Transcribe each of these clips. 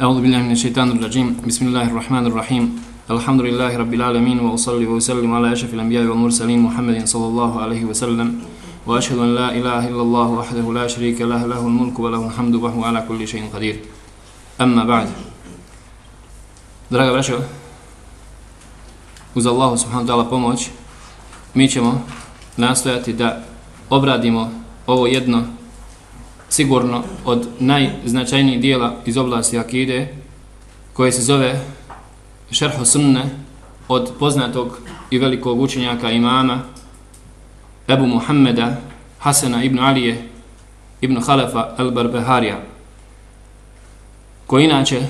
أعوذ بالله من الشيطان الرجيم. بسم الله الرحمن الرحيم. الحمد لله رب العالمين وأصلي وأسلم على أشرف الأنبياء والمرسلين محمد صلى الله عليه وسلم. وأشهد أن لا إله إلا الله وحده لا شريك له له الملك وله الحمد وهو على كل شيء قدير. أما بعد Draga braćo, uz Allahu subhanahu ta'ala pomoć, mi ćemo nastojati da obradimo ovo jedno sigurno od najznačajnijih dijela iz oblasti akide koje se zove Šerho Sunne od poznatog i velikog učenjaka imama Ebu Muhammeda Hasana ibn Alije ibn Khalafa al-Barbeharija koji inače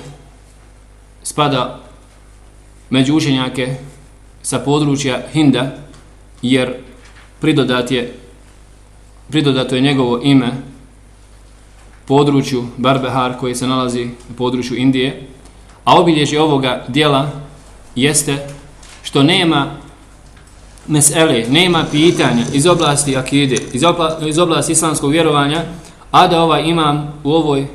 spada među učenjake sa područja Hinda jer pridodat je pridodato je njegovo ime području Barbehar koji se nalazi na području Indije, a obilježje ovoga dijela jeste što nema mesele, nema pitanja iz oblasti akide, iz, obla, iz oblasti islamskog vjerovanja, a da ovaj imam u ovoj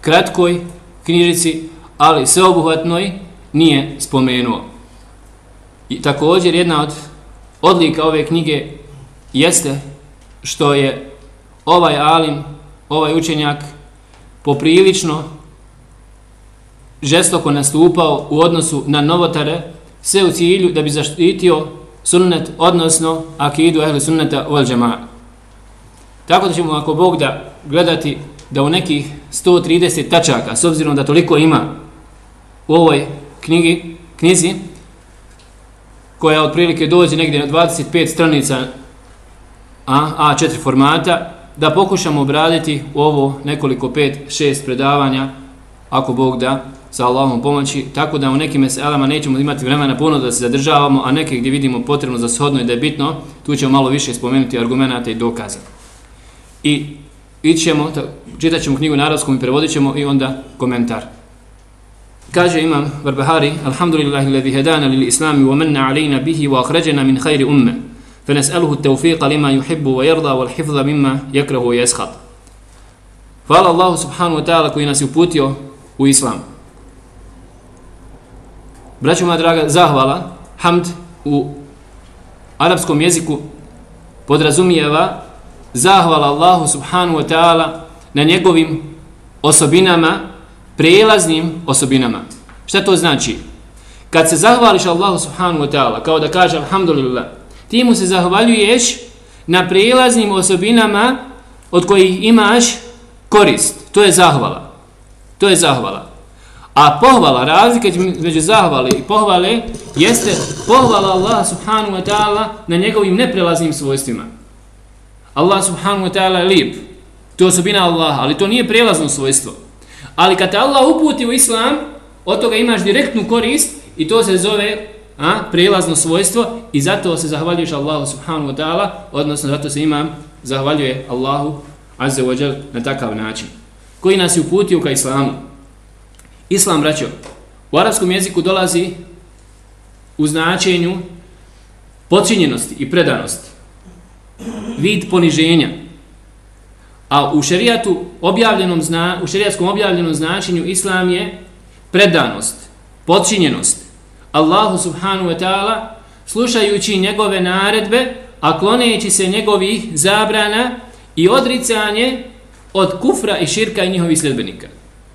kratkoj knjižici, ali sveobuhvatnoj, nije spomenuo. I također jedna od odlika ove knjige jeste što je ovaj alim, ovaj učenjak poprilično žestoko nastupao u odnosu na novotare, sve u cilju da bi zaštitio sunnet, odnosno akidu ehli sunneta u al Tako da ćemo, ako Bog da gledati da u nekih 130 tačaka, s obzirom da toliko ima u ovoj knjigi, knjizi, koja otprilike dođe negdje na 25 stranica A, A4 formata, da pokušamo obraditi u ovo nekoliko pet, šest predavanja, ako Bog da, sa Allahom pomoći, tako da u nekim meselama nećemo imati vremena puno da se zadržavamo, a neke gdje vidimo potrebno za shodno i da je bitno, tu ćemo malo više spomenuti argumenta i dokaza. I ićemo, čitat ćemo knjigu na arabskom i prevodit ćemo i onda komentar. Kaže imam Barbahari, Alhamdulillahi ladhi hedana lil islami wa manna alejna bihi wa akhređena min hajri umme. فنسأله التوفيق لما يحب ويرضى والحفظ مما يكره ويسخط Hvala Allahu subhanahu wa ta'ala koji nas je uputio u islam. Braćo moja draga, zahvala, hamd u arapskom jeziku podrazumijeva zahvala Allahu subhanahu wa ta'ala na njegovim osobinama, prijelaznim osobinama. Šta to znači? Kad se zahvališ Allahu subhanahu wa ta'ala, kao da kaže alhamdulillah, ti mu se zahvaljuješ na prijelaznim osobinama od kojih imaš korist. To je zahvala. To je zahvala. A pohvala, razlika među zahvale i pohvale, jeste pohvala Allah subhanu wa ta'ala na njegovim neprelaznim svojstvima. Allah subhanu wa ta'ala je lijep. To je osobina Allaha, ali to nije prelazno svojstvo. Ali kad te Allah uputi u islam, od toga imaš direktnu korist i to se zove a, prelazno svojstvo i zato se zahvaljuješ Allahu subhanahu wa ta'ala, odnosno zato se imam zahvaljuje Allahu azze wa džel na takav način. Koji nas je uputio ka islamu? Islam, braćo, u arapskom jeziku dolazi u značenju počinjenosti i predanosti. Vid poniženja. A u šerijatu objavljenom zna, u šerijatskom objavljenom značenju islam je predanost, počinjenost, Allahu subhanu wa ta'ala slušajući njegove naredbe, a kloneći se njegovih zabrana i odricanje od kufra i širka i njihovih sljedbenika.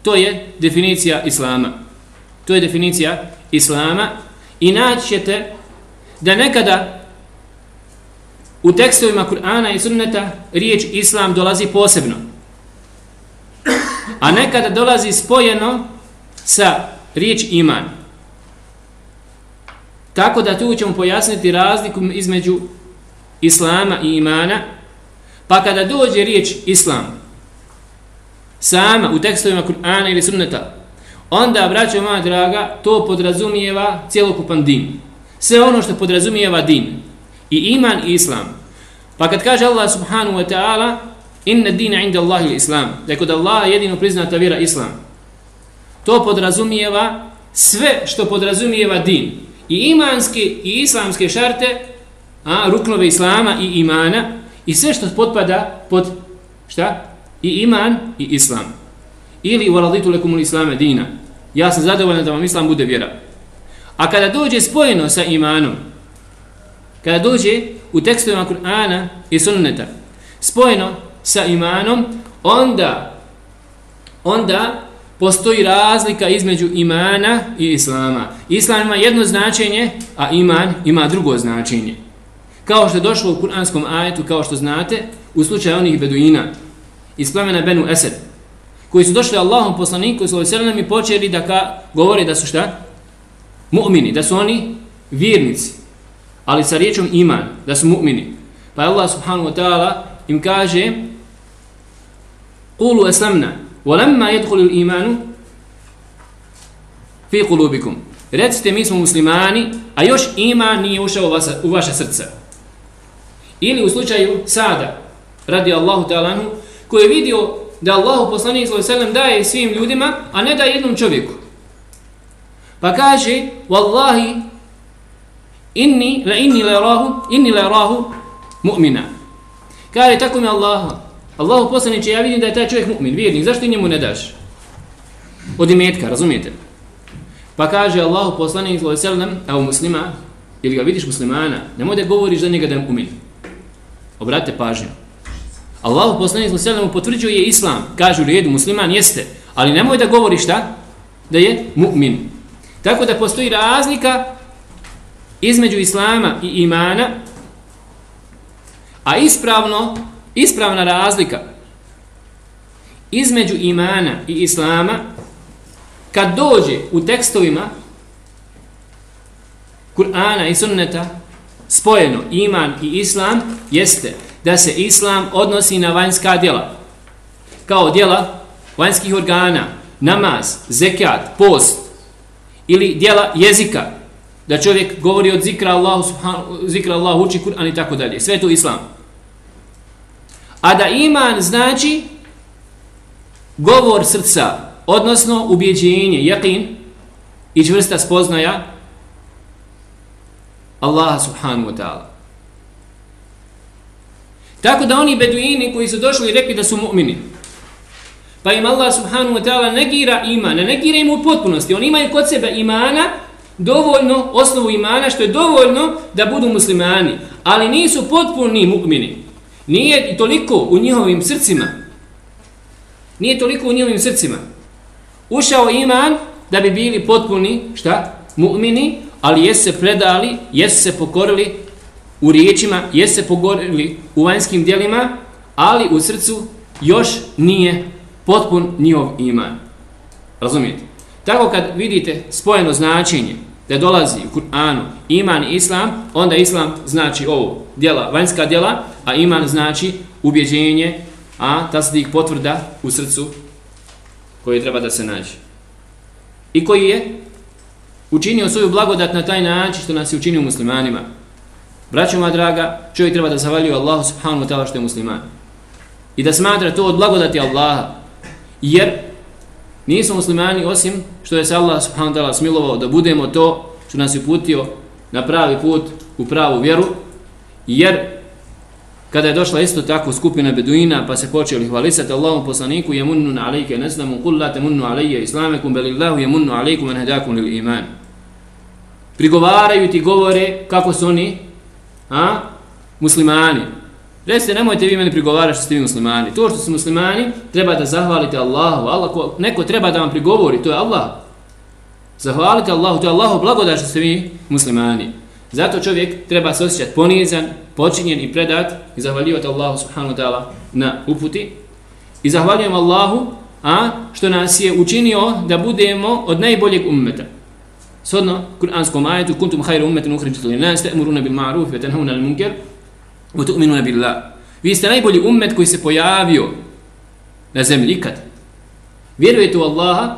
To je definicija Islama. To je definicija Islama i naćete da nekada u tekstovima Kur'ana i Sunneta riječ Islam dolazi posebno. A nekada dolazi spojeno sa riječ iman. Tako da tu ćemo pojasniti razliku između islama i imana. Pa kada dođe riječ islam sama u tekstovima Kur'ana ili sunneta, onda, braćo moja draga, to podrazumijeva cijelokupan din. Sve ono što podrazumijeva din. I iman i islam. Pa kad kaže Allah subhanahu wa ta'ala, inna dina inda Allahi islam, da je kod Allaha jedino priznata vjera islam. To podrazumijeva sve što podrazumijeva din i imanske i islamske šarte, a, ruknove islama i imana, i sve što potpada pod, šta? I iman i islam. Ili u raditu lekumul islame dina. ja sam zadovoljan da vam islam bude vjera. A kada dođe spojeno sa imanom, kada dođe u tekstovima Kur'ana i sunneta, spojeno sa imanom, onda, onda postoji razlika između imana i islama. Islam ima jedno značenje, a iman ima drugo značenje. Kao što je došlo u kuranskom ajetu, kao što znate, u slučaju onih beduina iz plemena Benu Esed, koji su došli Allahom poslaniku sallallahu i počeli da ka, govore da su šta? Mu'mini, da su oni vjernici, ali sa riječom iman, da su mu'mini. Pa Allah subhanahu wa ta'ala im kaže Kulu eslamna, walamma yadkhulu al-iman fi qulubikum. Recite mi smo muslimani, a još iman nije ušao u, u vaše srce. Ili u slučaju Sada, radi Allahu ta'ala koji je vidio da Allahu poslanik sallallahu alejhi daje svim ljudima, a ne da jednom čovjeku. Pa kaže: "Wallahi inni la inni la rahu, inni la rahu mu'mina." Kaže tako mi Allah. Allahu poslaniče, ja vidim da je taj čovjek mu'min, vjernik, zašto njemu ne daš? Od imetka, razumijete? Pa kaže Allahu poslanik sallallahu alejhi ve sellem, muslima, ili ga vidiš muslimana, nemoj da govoriš za njega da je mu'min. Obratite pažnju. Allahu poslanik sallallahu alejhi potvrđuje islam, kaže u redu musliman jeste, ali nemoj da govoriš šta? Da je mu'min. Tako da postoji razlika između islama i imana, a ispravno, ispravna razlika između imana i islama kad dođe u tekstovima Kur'ana i sunneta spojeno iman i islam jeste da se islam odnosi na vanjska djela. Kao djela vanjskih organa, namaz, zekat, post ili djela jezika. Da čovjek govori od zikra Allahu, zikra Allahu uči Kur'an i tako dalje. Sve to islam. A da iman znači govor srca, odnosno ubjeđenje, jakin i čvrsta spoznaja Allaha subhanahu wa ta'ala. Tako da oni beduini koji su došli i rekli da su mu'mini, pa im Allah subhanahu wa ta'ala negira iman, ne negira im u potpunosti, oni imaju kod sebe imana, dovoljno, osnovu imana, što je dovoljno da budu muslimani, ali nisu potpuni mu'mini. Nije toliko u njihovim srcima, nije toliko u njihovim srcima. Ušao iman da bi bili potpuni, šta? Mu'mini, ali jesu se predali, jesu se pokorili u riječima, jesu se pokorili u vanjskim dijelima, ali u srcu još nije potpun njihov iman. Razumijete? Tako kad vidite spojeno značenje da dolazi u Kur'anu iman i islam, onda islam znači ovo, djela, vanjska djela, a iman znači ubjeđenje, a tasdik potvrda u srcu koji treba da se nađe. I koji je učinio svoju blagodat na taj način što nas je učinio muslimanima. Braćo moja draga, čovjek treba da zavaljuje Allahu subhanahu wa ta'ala što je musliman. I da smatra to od blagodati Allaha. Jer nismo muslimani osim što je se Allah subhanahu wa ta'ala smilovao da budemo to što nas je putio na pravi put u pravu vjeru. Jer kada je došla isto tako skupina beduina pa se počeli hvalisati Allahom poslaniku jemunnu na alejke neslamu kul la te munnu alejje islamekum belillahu jemunnu alejkum en hedakum lil iman. Prigovaraju ti govore kako su oni a? muslimani. Recite, nemojte vi meni prigovarati što ste vi muslimani. To što ste muslimani, treba da zahvalite Allahu. Allah, ko, neko treba da vam prigovori, to je Allah. Zahvalite Allahu, to je Allahu blagodat što ste vi muslimani. Zato čovjek treba se osjećati ponizan, počinjen i predat i zahvaljivati Allahu subhanahu ta'ala na uputi. I zahvaljujem Allahu a, što nas je učinio da budemo od najboljeg ummeta. Sodno kuranskom ajetu kuntum khayra ummatin ukhrijat li nas ta'muruna bil ma'ruf wa tanhauna 'anil munkar wa tu'minuna billah. Vi ste najbolji ummet koji se pojavio na zemlji ikad. Vjerujete u Allaha,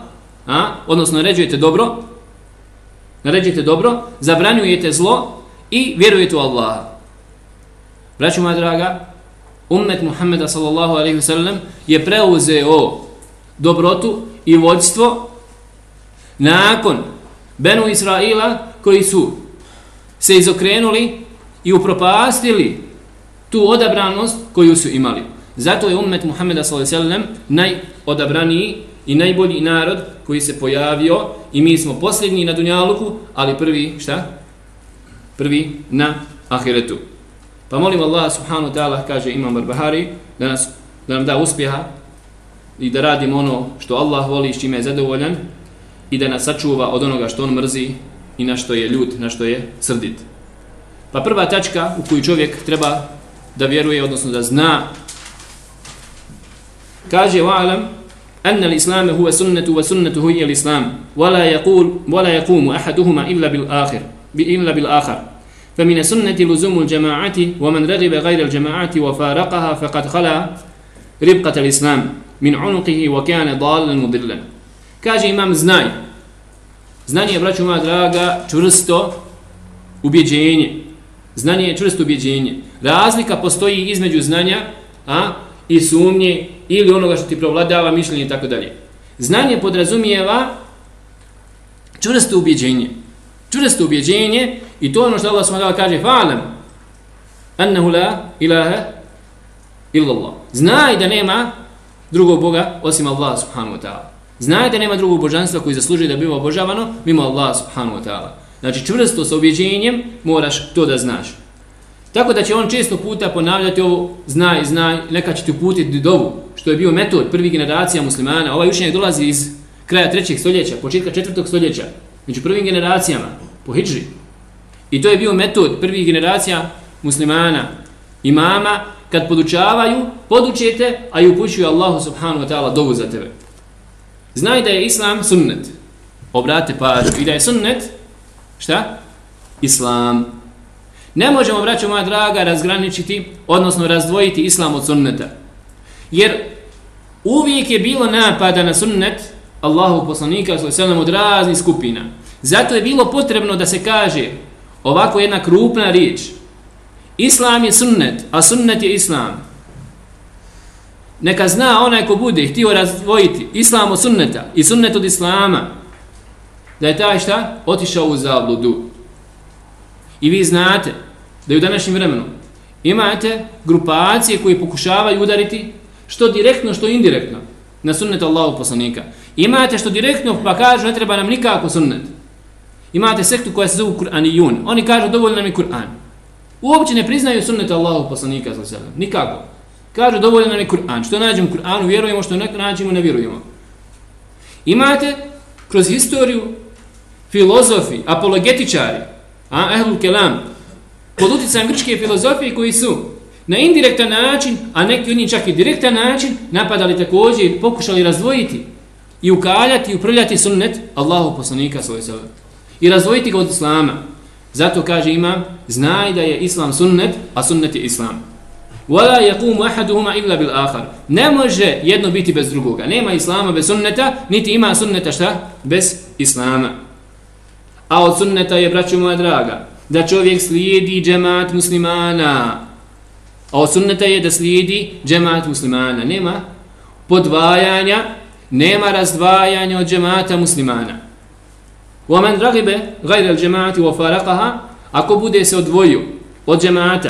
a, odnosno naređujete dobro, naređujete dobro, zabranjujete zlo i vjerujete u Allaha. Braćo moja draga, ummet Muhammeda sallallahu alaihi wasallam je preuzeo dobrotu i vođstvo nakon Benu Israila koji su se izokrenuli i upropastili tu odabranost koju su imali. Zato je ummet Muhammeda s.a.v. najodabraniji i najbolji narod koji se pojavio i mi smo posljednji na Dunjaluku, ali prvi, šta? Prvi na Ahiretu. Pa molim Allah subhanahu wa ta'ala, kaže Imam Barbahari, da, nas, da nam da uspjeha i da radimo ono što Allah voli, i čime je zadovoljan i da nas sačuva od onoga što on mrzi i na što je ljud, na što je srdit. Pa prva tačka u koju čovjek treba da vjeruje, odnosno da zna. Kaže wa'alam أن الإسلام هو سنة وسنة هي الإسلام ولا يقول ولا يقوم أحدهما إلا بالآخر إلا بالآخر فمن السنة لزوم الجماعة ومن رغب غير الجماعة وفارقها فقد خلا ربقة الإسلام من عنقه وكان ضالا مضلا كاجي إمام زناي Znanje, braću moja draga, čvrsto ubjeđenje. Znanje je čvrsto ubjeđenje. Razlika postoji između znanja a, i sumnje ili onoga što ti provladava mišljenje i tako dalje. Znanje podrazumijeva čvrsto ubjeđenje. Čvrsto ubjeđenje i to ono što Allah s.w.t. kaže fa'alam annahu la ilaha illallah. Znaj da nema drugog Boga osim Allah subhanahu wa ta'ala. Znaj da nema drugog božanstva koji zaslužuje da biva obožavano mimo Allah subhanahu wa ta'ala. Znači čvrsto sa objeđenjem moraš to da znaš. Tako da će on često puta ponavljati ovo znaj, znaj, neka će ti uputiti dovu, što je bio metod prvih generacija muslimana. Ovaj učenjak dolazi iz kraja trećeg stoljeća, početka četvrtog stoljeća, među prvim generacijama, po hijđri. I to je bio metod prvih generacija muslimana, imama, kad podučavaju, podučete, a i upućuju Allahu subhanahu wa ta'ala dovu za tebe. Znaj da je islam sunnet. Obrate pažnju. I da je sunnet, šta? Islam. Ne možemo, braćo moja draga, razgraničiti, odnosno razdvojiti islam od sunneta. Jer uvijek je bilo napada na sunnet Allahu poslanika sallam od raznih skupina. Zato je bilo potrebno da se kaže ovako jedna krupna riječ. Islam je sunnet, a sunnet je islam. Neka zna onaj ko bude htio razdvojiti islam od sunneta i sunnet od islama, da je taj šta? Otišao u zabludu. I vi znate da je u današnjem vremenu imate grupacije koje pokušavaju udariti što direktno, što indirektno na sunnet Allahu poslanika. Imate što direktno pa kažu ne treba nam nikako sunnet. Imate sektu koja se zove Kur'anijun. Oni kažu dovoljno nam je Kur'an. Uopće ne priznaju sunnet Allahu poslanika. Nikako. Kažu dovoljno nam je Kur'an. Što nađemo u Kur'anu vjerujemo, što ne nađemo ne vjerujemo. Imate kroz historiju filozofi, apologetičari, a ehlul kelam, pod utjecajem grčke filozofije koji su na indirektan način, a neki od njih čak i direktan način, napadali također, pokušali razdvojiti i ukaljati i uprljati sunnet Allahu poslanika svoje sebe. I razdvojiti ga od islama. Zato kaže imam, znaj da je islam sunnet, a sunnet je islam. Wala yaqumu ahaduhuma illa bil akhar. Ne može jedno biti bez drugoga. Nema islama bez sunneta, niti ima sunneta šta? Bez islama. A od sunneta je, braćo moja draga, da čovjek slijedi džemat muslimana. A od sunneta je da slijedi džemat muslimana. Nema podvajanja, nema razdvajanja od džemata muslimana. Wa man ragibe gajra al džemati wa faraqaha, ako bude se odvojio od džemata,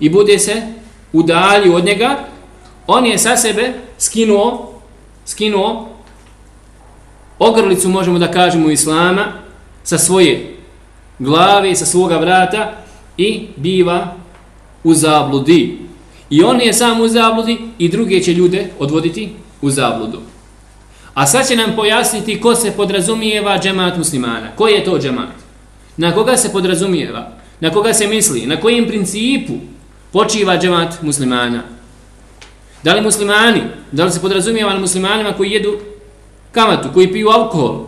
i bude se udalio od njega, on je sa sebe skinuo, skinuo ogrlicu, možemo da kažemo, islama sa svoje glave i sa svoga vrata i biva u zabludi. I on je sam u zabludi i druge će ljude odvoditi u zabludu. A sad će nam pojasniti ko se podrazumijeva džemat muslimana. Ko je to džemat? Na koga se podrazumijeva? Na koga se misli? Na kojim principu počiva džemat muslimana. Da li muslimani, da li se podrazumijeva na muslimanima koji jedu kamatu, koji piju alkohol,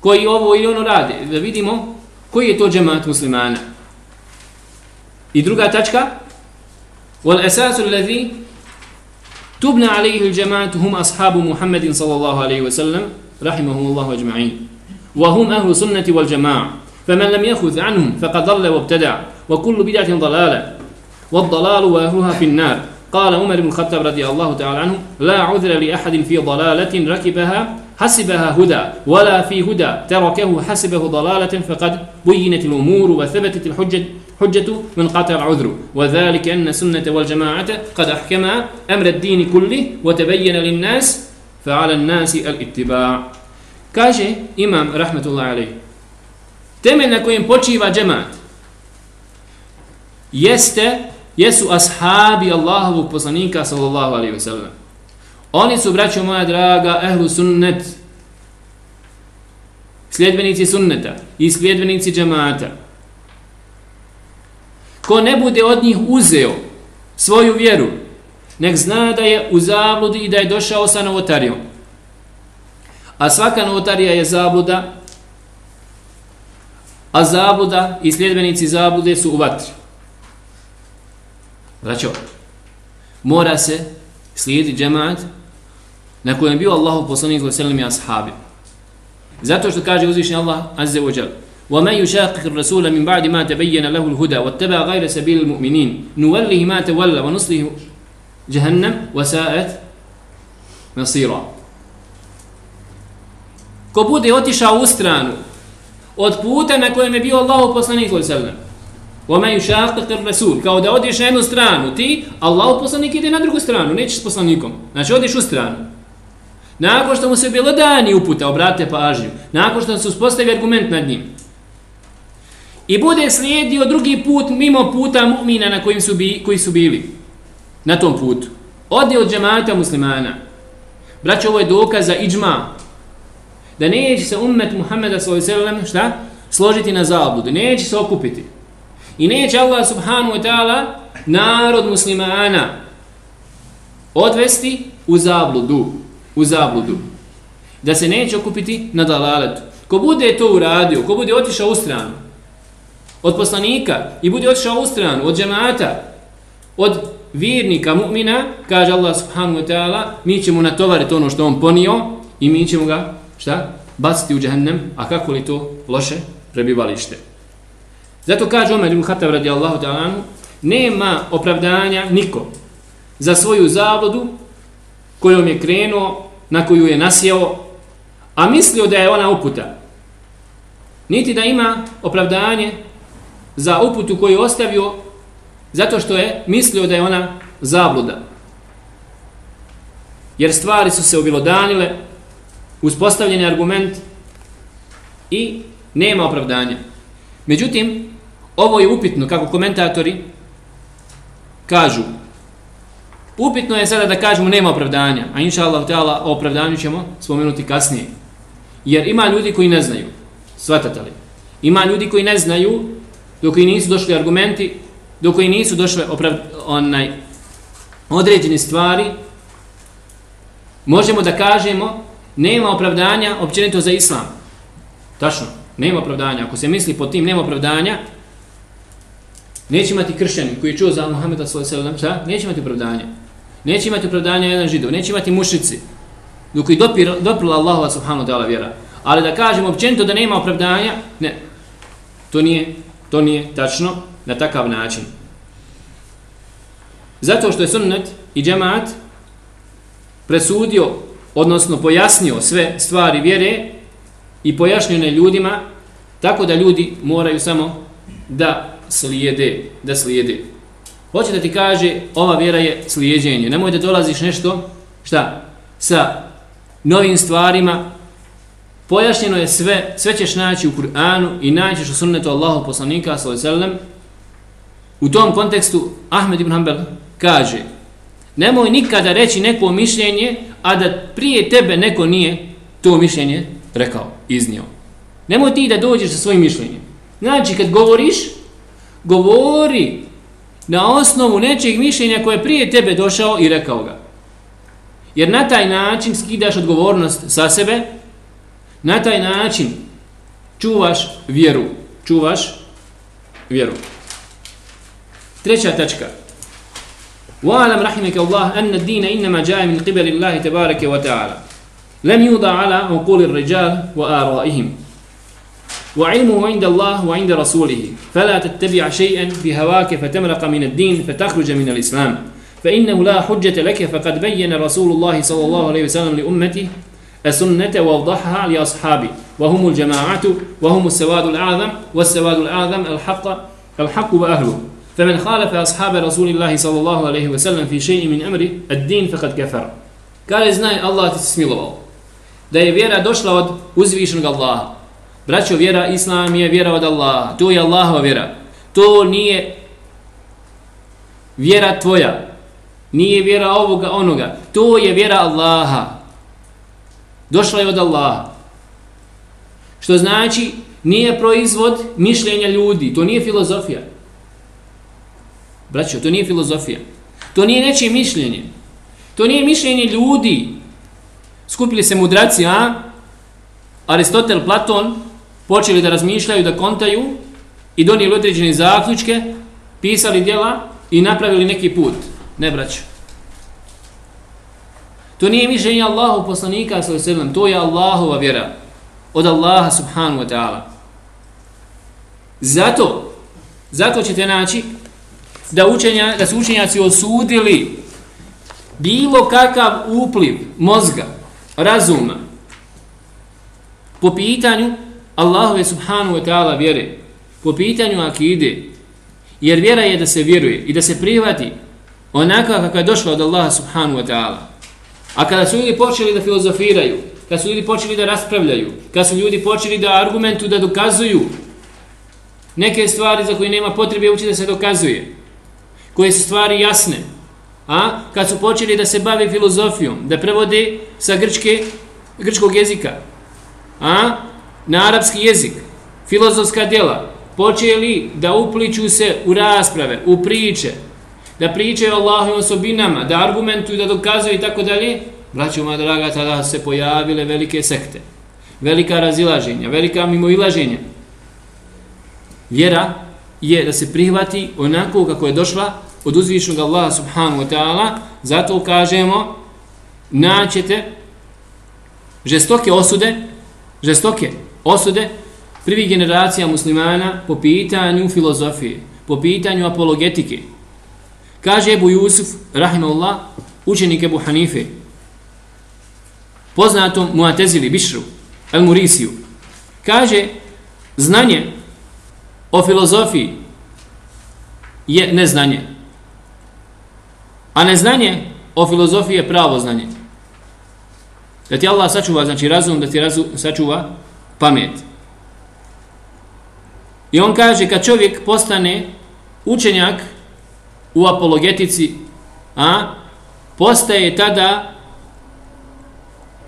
koji ovo ili ono rade, da vidimo koji je to džemat muslimana. I druga tačka, esasu lezi tubna alaihi džemat hum ashabu Muhammedin sallallahu alaihi wa sallam, rahimahum Allahu ajma'in. وهم أهل السنة والجماعة فمن لم يأخذ عنهم فقد ضل وابتدع وكل بدعة ضلالة والضلال واهلها في النار قال عمر بن الخطاب رضي الله تعالى عنه لا عذر لأحد في ضلالة ركبها حسبها هدى ولا في هدى تركه حسبه ضلالة فقد بينت الأمور وثبتت الحجة حجة من قطع العذر وذلك أن السنة والجماعة قد أحكم أمر الدين كله وتبين للناس فعلى الناس الاتباع. Kaže imam rahmetullahi alejhi temelj na kojem počiva džemat jeste jesu ashabi Allahovog poslanika sallallahu alaihi ve sellem oni su braćo moja draga ehlu sunnet sljedbenici sunneta i sljedbenici džemata ko ne bude od njih uzeo svoju vjeru nek zna da je u zabludi i da je došao sa novotarijom. A svaka novotarija je zabluda, a zabluda i sljedbenici zablude su u vatri. Vraćo, mora se slijediti džemat na kojem bio Allahu poslanik wa sallam i ashabi. Zato što kaže uzvišnji Allah azze wa jal وَمَنْ يُشَاقِقِ الرَّسُولَ مِنْ بَعْدِ مَا تَبَيَّنَ لَهُ الْهُدَى وَاتَّبَعَ غَيْرَ سَبِيلِ الْمُؤْمِنِينَ نُوَلِّهِ مَا تَوَلَّ وَنُصْلِهِ جهنم وساءت مصيرا ko bude otišao u stranu od puta na kojem je bio Allahu poslanik sallallahu Wa man yushaqiq rasul kao da odiš na jednu stranu, ti Allah poslanik ide na drugu stranu, nećeš s poslanikom. Znači odiš u stranu. Nakon što mu se bilo dani uputa, obrate pažnju. Nakon što se uspostavi argument nad njim. I bude slijedio drugi put mimo puta mu'mina na kojim su, bi, koji su bili na tom putu. Odi od džemata muslimana. Braćo, ovo je dokaz za iđma. Da neće se ummet Muhammeda s.a.v. šta? Složiti na zabludu. Neće se okupiti. I neće Allah subhanahu wa ta'ala narod muslimana odvesti u zabludu. U zabludu. Da se neće okupiti na dalaletu. Ko bude to uradio, ko bude otišao u stranu od poslanika i bude otišao u stranu od džemata, od vjernika mu'mina, kaže Allah subhanahu wa ta'ala, mi ćemo natovariti ono što on ponio i mi ćemo ga, šta? Baciti u džahnem, a kako li to loše prebivalište. Zato kaže Omer ibn Khattab radijallahu ta'ala, nema opravdanja niko za svoju zavodu kojom je krenuo, na koju je nasjeo, a mislio da je ona uputa. Niti da ima opravdanje za uputu koju je ostavio Zato što je mislio da je ona zabluda. Jer stvari su se obilodanile, uspostavljen je argument i nema opravdanja. Međutim, ovo je upitno, kako komentatori kažu. Upitno je sada da kažemo nema opravdanja, a inša Allah o opravdanju ćemo spomenuti kasnije. Jer ima ljudi koji ne znaju, shvatate li? Ima ljudi koji ne znaju, dok i nisu došli argumenti, dok i nisu došle oprav, onaj, određene stvari, možemo da kažemo nema opravdanja općenito za islam. Tačno, nema opravdanja. Ako se misli po tim nema opravdanja, neće imati kršćanin koji je čuo za Muhammeda s.a.v. Šta? Neće imati opravdanje. Neće imati opravdanje jedan židov. Neće imati mušici. Dok je dopir, doprila Allahova subhanahu ta'ala vjera. Ali da kažemo općenito da nema opravdanja, ne. To nije, to nije tačno na takav način. Zato što je sunnet i džemaat presudio, odnosno pojasnio sve stvari vjere i pojašnjene ljudima, tako da ljudi moraju samo da slijede, da slijede. Hoće da ti kaže, ova vjera je slijedjenje. Nemoj da dolaziš nešto, šta, sa novim stvarima, pojašnjeno je sve, sve ćeš naći u Kur'anu i naćiš u sunnetu Allahu poslanika, sallam, U tom kontekstu Ahmed ibn Hanbel kaže nemoj nikada reći neko mišljenje, a da prije tebe neko nije to mišljenje rekao, iznio. Nemoj ti da dođeš sa svojim mišljenjem. Znači, kad govoriš, govori na osnovu nečeg mišljenja koje prije tebe došao i rekao ga. Jer na taj način skidaš odgovornost sa sebe, na taj način čuvaš vjeru. Čuvaš vjeru. Treća tačka. وَعَلَمْ رَحِمَكَ اللَّهِ أَنَّ الدِّينَ إِنَّمَا جَاءَ مِنْ قِبَلِ اللَّهِ تَبَارَكَ وَتَعَالَى لم يوضع على عقول الرجال وآرائهم وعلمه عند الله وعند رسوله. فلا تتبع شيئا بهواك فتمرق من الدين فتخرج من الإسلام. فإنه لا حجة لك فقد بين رسول الله صلى الله عليه وسلم لأمته السنة ووضحها لأصحابه. وهم الجماعة وهم السواد الأعظم والسواد الأعظم الحق الحق وأهله. فمن خالف أصحاب رسول الله صلى الله عليه وسلم في شيء من أمر الدين فقد كفر. Kaže, znaj, Allah ti smilovao. Da je vjera došla od uzvišenog Allaha. Braćo, vjera Islam je vjera od Allaha. To je Allahova vjera. To nije vjera tvoja. Nije vjera ovoga, onoga. To je vjera Allaha. Došla je od Allaha. Što znači, nije proizvod mišljenja ljudi. To nije filozofija. Braćo, to nije filozofija. To nije nečije mišljenje. To nije mišljenje ljudi. Skupili se mudraci, a? Aristotel, Platon, počeli da razmišljaju, da kontaju i donijeli određene zaključke, pisali djela i napravili neki put. Ne, braću. To nije mišljenje Allahu poslanika, sallam, to je Allahova vjera. Od Allaha subhanu wa ta'ala. Zato, zato ćete naći da, učenja, da su učenjaci osudili bilo kakav upliv mozga, razuma, po pitanju Allahove subhanu wa ta'ala vjere, po pitanju akide, jer vjera je da se vjeruje i da se prihvati onako kakva je došla od Allaha subhanu wa ta'ala. A kada su ljudi počeli da filozofiraju, kada su ljudi počeli da raspravljaju, kada su ljudi počeli da argumentu, da dokazuju neke stvari za koje nema potrebe učiti da se dokazuje, koje su stvari jasne, a kad su počeli da se bave filozofijom, da prevode sa grčke, grčkog jezika, a na arapski jezik, filozofska djela, počeli da upliču se u rasprave, u priče, da pričaju o Allahovim osobinama, da argumentuju, da dokazuju i tako dalje, braću moja draga, tada se pojavile velike sekte, velika razilaženja, velika mimoilaženja. Vjera je da se prihvati onako kako je došla od uzvišnog Allaha subhanahu wa ta'ala, zato kažemo, naćete žestoke osude, žestoke osude prvi generacija muslimana po pitanju filozofije, po pitanju apologetike. Kaže Ebu Jusuf, rahimahullah, učenik Ebu Hanife, poznatom Muatezili, Bišru, El Murisiju, kaže, znanje o filozofiji je neznanje. A neznanje o filozofiji je pravo znanje. Da ti Allah sačuva, znači razum, da ti razum, sačuva pamet. I on kaže, kad čovjek postane učenjak u apologetici, a, postaje tada,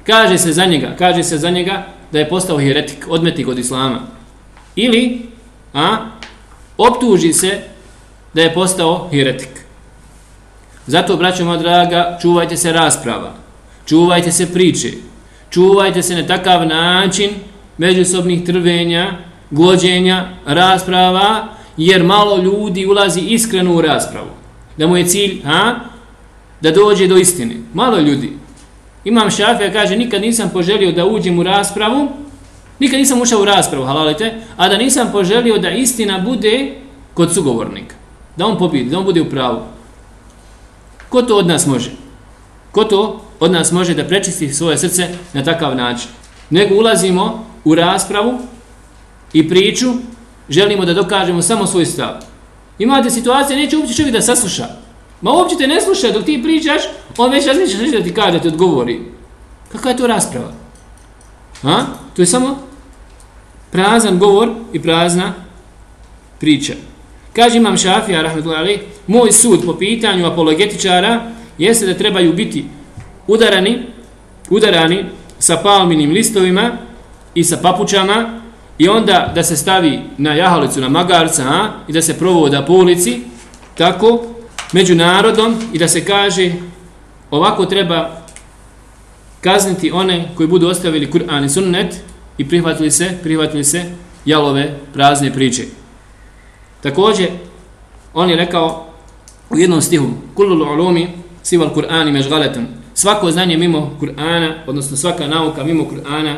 kaže se za njega, kaže se za njega da je postao heretik, odmetnik od Islama. Ili, a, optuži se da je postao heretik. Zato, braćo moja draga, čuvajte se rasprava, čuvajte se priče, čuvajte se na takav način međusobnih trvenja, glođenja, rasprava, jer malo ljudi ulazi iskreno u raspravu. Da mu je cilj, ha? Da dođe do istine. Malo ljudi. Imam šafija, kaže, nikad nisam poželio da uđem u raspravu, nikad nisam ušao u raspravu, halalite, a da nisam poželio da istina bude kod sugovornika. Da on pobidi, da on bude u pravu. Ko to od nas može? Ko to od nas može da prečisti svoje srce na takav način? Nego ulazimo u raspravu i priču, želimo da dokažemo samo svoj stav. Imate situacije, neće uopće čovjek da sasluša. Ma uopće te ne sluša dok ti pričaš, on već razmišlja da ti kaže, da ti odgovori. Kakva je to rasprava? Ha? To je samo prazan govor i prazna priča. Kaže imam Šafija, rahmetullahi, moj sud po pitanju apologetičara jeste da trebaju biti udarani, udarani sa palminim listovima i sa papučama i onda da se stavi na jahalicu, na magarca a, i da se provoda po ulici tako među narodom i da se kaže ovako treba kazniti one koji budu ostavili Kur'an i sunnet i prihvatili se, prihvatili se jalove prazne priče. Također, on je rekao u jednom stihu, kullu ulumi sival Kur'ani mežgaletan. Svako znanje mimo Kur'ana, odnosno svaka nauka mimo Kur'ana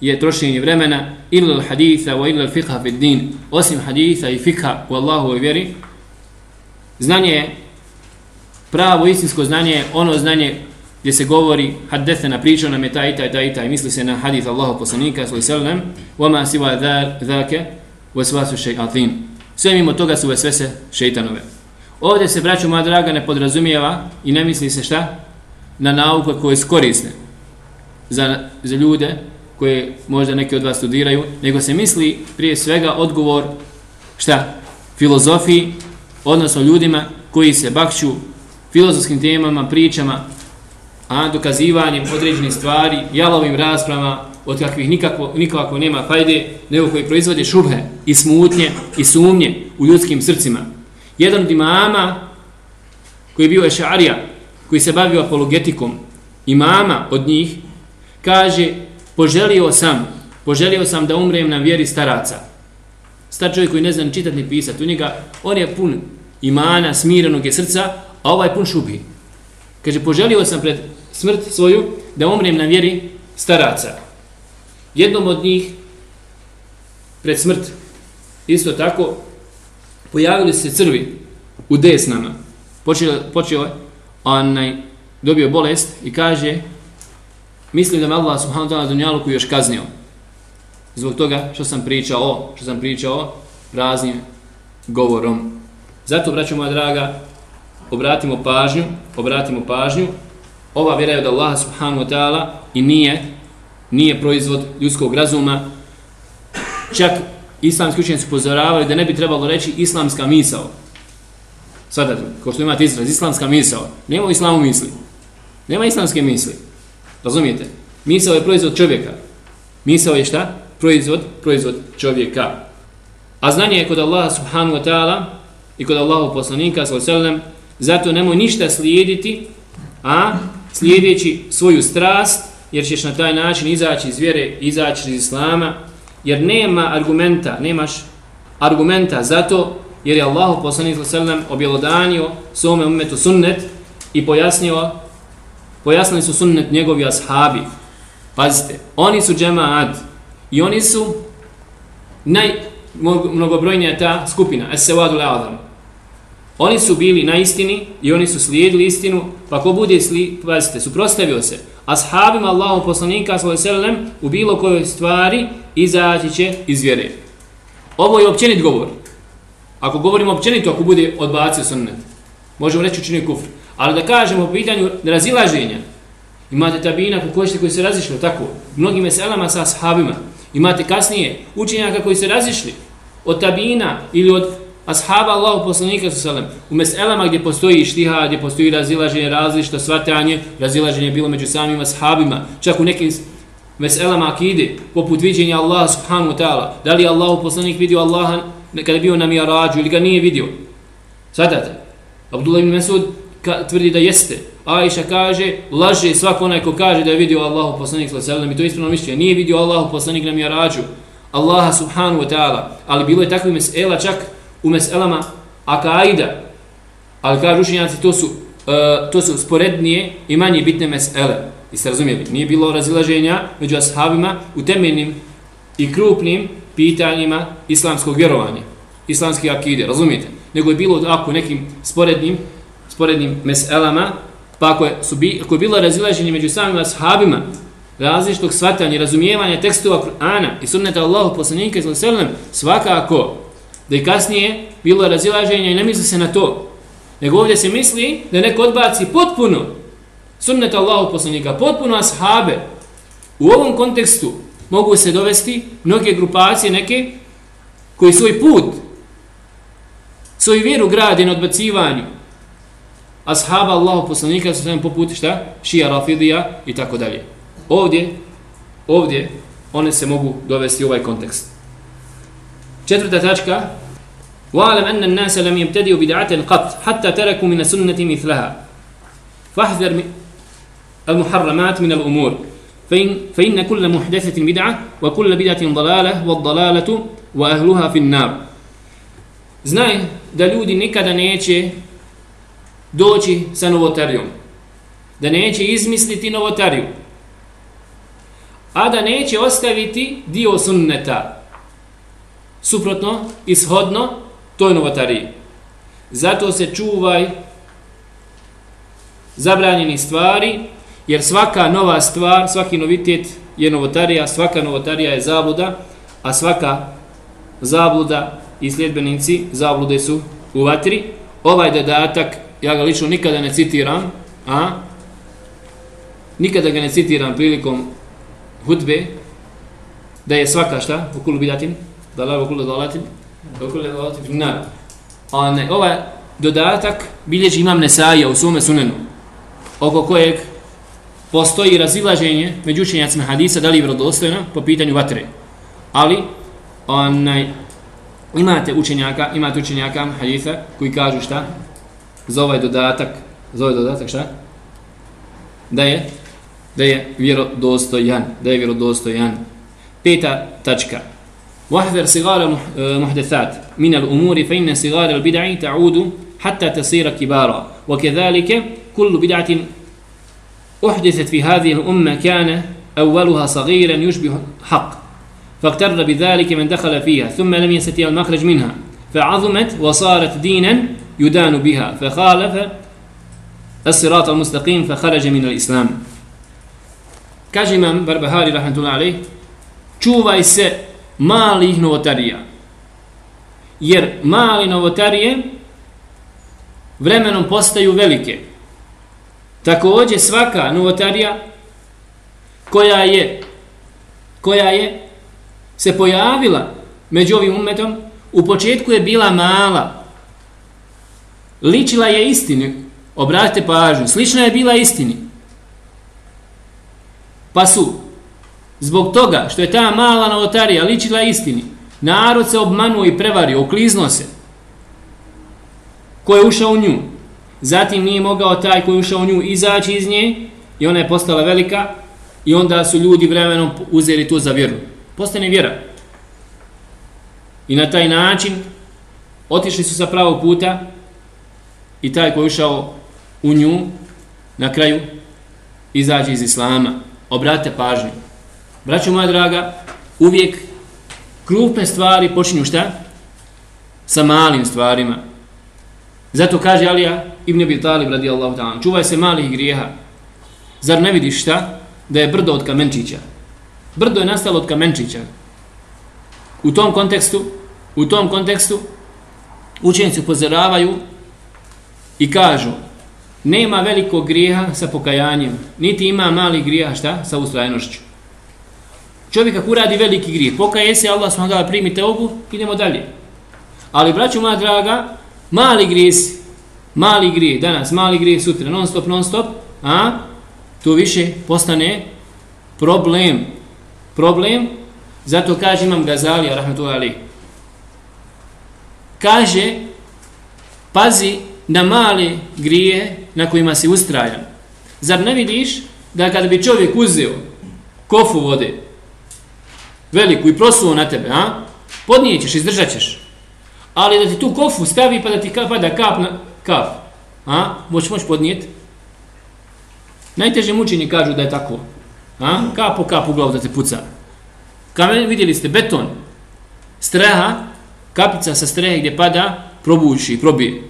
je trošenje vremena illa al haditha wa illa al fiqha fi din osim haditha i fiqha u Allahu i vjeri znanje je pravo istinsko znanje je ono znanje gdje se govori haddesena priča nam je taj taj taj taj misli se na hadith Allahu poslanika sallallahu alejhi ve sellem wa ma siwa dhaka waswasu shay'atin Sve mimo toga su vesvese šeitanove. Ovdje se, braću moja draga, ne podrazumijeva i ne misli se šta? na nauke koje su korisne za, za ljude koje možda neki od vas studiraju, nego se misli prije svega odgovor šta? Filozofiji, odnosno ljudima koji se bakću filozofskim temama, pričama, a dokazivanjem određenih stvari, jalovim raspravama, od kakvih nikako, nikako nema fajde, nego koji proizvode šubhe i smutnje i sumnje u ljudskim srcima. Jedan od imama koji je bio ešarija, koji se bavio apologetikom, imama od njih, kaže, poželio sam, poželio sam da umrem na vjeri staraca. Star čovjek koji ne zna čitati ni pisati, u njega, on je pun imana, smirenog je srca, a ovaj pun šubi. Kaže, poželio sam pred smrt svoju da umrem na vjeri staraca. Jednom od njih, pred smrt, isto tako, pojavili se crvi u desnama. Počeo, počeo je, onaj, dobio bolest i kaže, mislim da me Allah subhanahu ta'ala dunjaluku još kaznio. Zbog toga što sam pričao, o, što sam pričao praznim govorom. Zato, braćo moja draga, obratimo pažnju, obratimo pažnju, ova vjera je od Allaha subhanahu wa ta'ala i nije, nije proizvod ljudskog razuma. Čak islamski učenci su upozoravali da ne bi trebalo reći islamska misao. Sada, ko što imate izraz, islamska misao. Nema u islamu misli. Nema islamske misli. Razumijete? Misao je proizvod čovjeka. Misao je šta? Proizvod, proizvod čovjeka. A znanje je kod Allaha subhanahu wa ta'ala i kod Allahu poslanika sallam, zato nemoj ništa slijediti, a slijedeći svoju strast, jer ćeš na taj način izaći iz vjere, izaći iz islama, jer nema argumenta, nemaš argumenta zato jer je Allah poslanik sallam objelodanio svome umetu sunnet i pojasnio pojasnili su sunnet njegovi ashabi. Pazite, oni su džemaat i oni su najmnogobrojnija ta skupina, es-sewadu le'adam. Oni su bili na istini i oni su slijedili istinu, pa ko bude sli, pazite, suprostavio se ashabima Allahom poslanika sallam u bilo kojoj stvari izaći će iz vjere. Ovo je općenit govor. Ako govorimo općenito, ako bude odbacio sunnet, možemo reći učinio kufr. Ali da kažemo u pitanju razilaženja, imate tabina koji se razišli tako, mnogim meselama sa ashabima, imate kasnije učenjaka koji se razišli od tabina ili od ashaba Allahu poslanika sa sallam u meselama gdje postoji štiha, gdje postoji razilaženje, različito svatanje, razilaženje bilo među samim ashabima, čak u nekim meselama akide, poput viđenja Allaha subhanahu wa ta'ala, da li Allahu poslanik vidio Allaha kada je bio na mirađu ili ga nije vidio. Svatate, Abdullah ibn Mesud ka, tvrdi da jeste. Aisha kaže, laže svako onaj ko kaže da je vidio Allahu poslanik sallallahu alejhi ve sellem i to ispravno mišljenje. Nije vidio Allahu poslanik na mirađu. Allaha subhanahu wa ta'ala. Ali bilo je takvi mesela čak u meselama akaida. Ali kažu učenjaci, to su, uh, to su sporednije i manje bitne mesele. I se razumijeli, nije bilo razilaženja među ashabima u temeljnim i krupnim pitanjima islamskog vjerovanja, islamske akide, razumijete? Nego je bilo ako nekim sporednim, sporednim meselama, pa ako je, su bi, ako je bilo razilaženje među samim ashabima, različitog svatanja, razumijevanja tekstova Kur'ana i sunneta Allahu poslanika i sallam, svakako da i kasnije bilo razilaženje i ne misli se na to. Nego ovdje se misli da neko odbaci potpuno sunnet Allahu poslanika, potpuno ashabe. U ovom kontekstu mogu se dovesti mnoge grupacije neke koji svoj put, svoju vjeru grade na odbacivanju ashaba Allahu poslanika su svojom poput šta? Šija Rafidija i tako dalje. Ovdje, ovdje one se mogu dovesti u ovaj kontekst. Četvrta tačka وَعَلَمْ أَنَّ النَّاسَ لَمْ يَمْتَدِيُوا بِدْعَةً قَطْ حَتَّى تَرَكُوا مِنَ سُنَّةِ مِثْلَهَا فَحْذَرْ المحرمات من الأمور فإن, فإن كل محدثة بدعة وكل بدعة ضلالة والضلالة وأهلها في النار Znaj da ljudi nikada neće doći sa novotarijom. Da neće izmisliti novotariju. A da neće ostaviti dio sunneta. Suprotno, ishodno, toj novotariji. Zato se čuvaj zabranjeni stvari, jer svaka nova stvar, svaki novitet je novotarija, svaka novotarija je zabluda, a svaka zabluda i sljedbenici zablude su u vatri. Ovaj dodatak, ja ga lično nikada ne citiram, a nikada ga ne citiram prilikom hudbe, da je svaka šta, u kulu bidatin, da la u kulu dolatin, u kulu dolatin, na. ne, ovaj dodatak bilježi imam Nesaija u svome sunenu, oko kojeg postoji razilaženje među učenjacima hadisa, da li je vjerodostojno po pitanju vatre. Ali, onaj, imate učenjaka, imate učenjaka hadisa koji kažu šta? Za ovaj dodatak, za ovaj dodatak šta? Da je, da je vjerodostojan, da je vjerodostojan. Peta tačka. Wahdar sigara muhdathat min al-umuri fa inna sigara al-bid'i ta'udu hatta tasira kibara. Wa kadhalika kullu bid'atin أحدثت في هذه الأمة كان أولها صغيرا يشبه حق فاقتر بذلك من دخل فيها ثم لم يستطيع المخرج منها فعظمت وصارت دينا يدان بها فخالف الصراط المستقيم فخرج من الإسلام Kaže imam Barbahari, rahmatullahi alaih, čuvaj se malih novotarija. Jer mali novotarije vremenom postaju velike. Također svaka novotarija koja je koja je se pojavila među ovim umetom, u početku je bila mala. Ličila je istini. Obratite pažnju. Slična je bila istini. Pa su, zbog toga što je ta mala novotarija ličila istini, narod se obmanuo i prevario, oklizno se. Ko je ušao u nju? Zatim nije mogao taj koji je ušao u nju izaći iz nje i ona je postala velika i onda su ljudi vremenom uzeli to za vjeru postane vjera. I na taj način otišli su sa pravog puta i taj koji ušao u nju na kraju izađe iz Islama. Obratite pažnju. Braćo moja draga, uvijek krupne stvari počinju šta? Sa malim stvarima. Zato kaže Alija Ibn Abi Talib radijallahu ta'ala, čuvaj se malih grijeha. Zar ne vidiš šta? Da je brdo od kamenčića. Brdo je nastalo od kamenčića. U tom kontekstu, u tom kontekstu, učenici upozoravaju i kažu, nema velikog grijeha sa pokajanjem, niti ima mali grijeha, šta? Sa ustrajnošću. Čovjek ako uradi veliki grijeh, pokaje se, Allah smo primi te obu, idemo dalje. Ali, braću moja draga, mali grijesi, mali grijeh, danas, mali grijeh, sutra, non stop, non stop, a, to više postane problem problem, zato kaže imam Gazalija, rahmatullahi alaih. Kaže, pazi na male grije na kojima si ustrajan. Zar ne vidiš da kada bi čovjek uzeo kofu vode, veliku i prosuo na tebe, a? podnijećeš, izdržat ćeš. Ali da ti tu kofu stavi pa da ti pada kap na kap, a? moć moć podnijeti. Najteže mučenje kažu da je tako. A? Kap po kap u glavu da te puca. Kamen, vidjeli ste, beton, streha, kapica sa strehe gdje pada, probuši probije.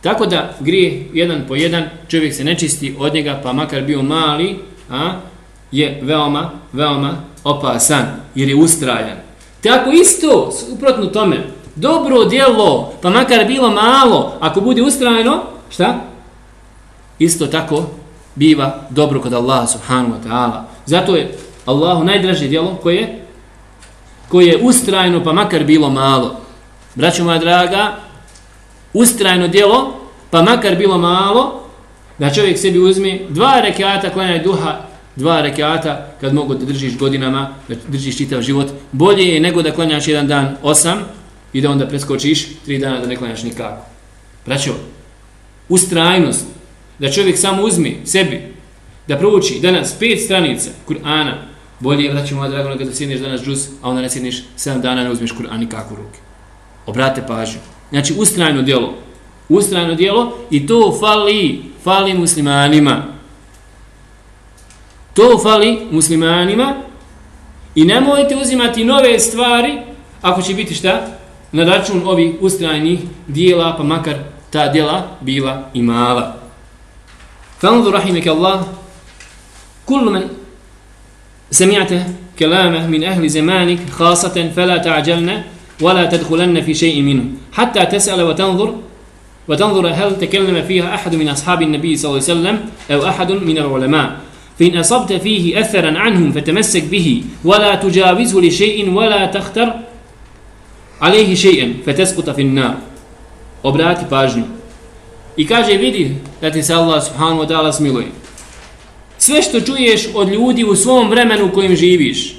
Tako da grije jedan po jedan, čovjek se nečisti od njega, pa makar bio mali, a, je veoma, veoma opasan, jer je ustrajan. Tako isto, uprotno tome, dobro djelo, pa makar bilo malo, ako bude ustrajno, šta? Isto tako biva dobro kod Allaha subhanahu wa ta'ala. Zato je Allahu najdraže djelo koje koje je ustrajno pa makar bilo malo. Braćo moja draga, ustrajno djelo pa makar bilo malo da čovjek sebi uzme dva rekata klanjaj duha, dva rekata kad mogu da držiš godinama, da držiš čitav život, bolje je nego da klanjaš jedan dan osam i da onda preskočiš tri dana da ne klanjaš nikako. Braćo, ustrajnost, da čovjek samo uzme sebi, da prouči danas pet stranica Kur'ana, bolje je, braćo moja drago, kada sjedneš danas džus, a onda ne sjedneš sedam dana, ne uzmeš Kur'an nikako u ruke. Obrate pažnju. Znači, ustrajno djelo. Ustrajno djelo i to fali, fali muslimanima. To fali muslimanima i nemojte uzimati nove stvari ako će biti šta? Na račun ovih ustrajnih dijela, pa makar ta dijela bila i mala. Fanzu rahimike Allah, kullu men سمعت كلامه من أهل زمانك خاصة فلا تعجلن ولا تدخلن في شيء منه حتى تسأل وتنظر وتنظر هل تكلم فيها أحد من أصحاب النبي صلى الله عليه وسلم أو أحد من العلماء. فإن أصبت فيه أثرا عنهم فتمسك به ولا تجاوزه لشيء ولا تختر عليه شيئا فتسقط في النار. Obrati pažnju. I kaže vidi da ti se Allah subhanahu wa ta'ala smiluje. Sve što čuješ od ljudi u svom vremenu u kojem živiš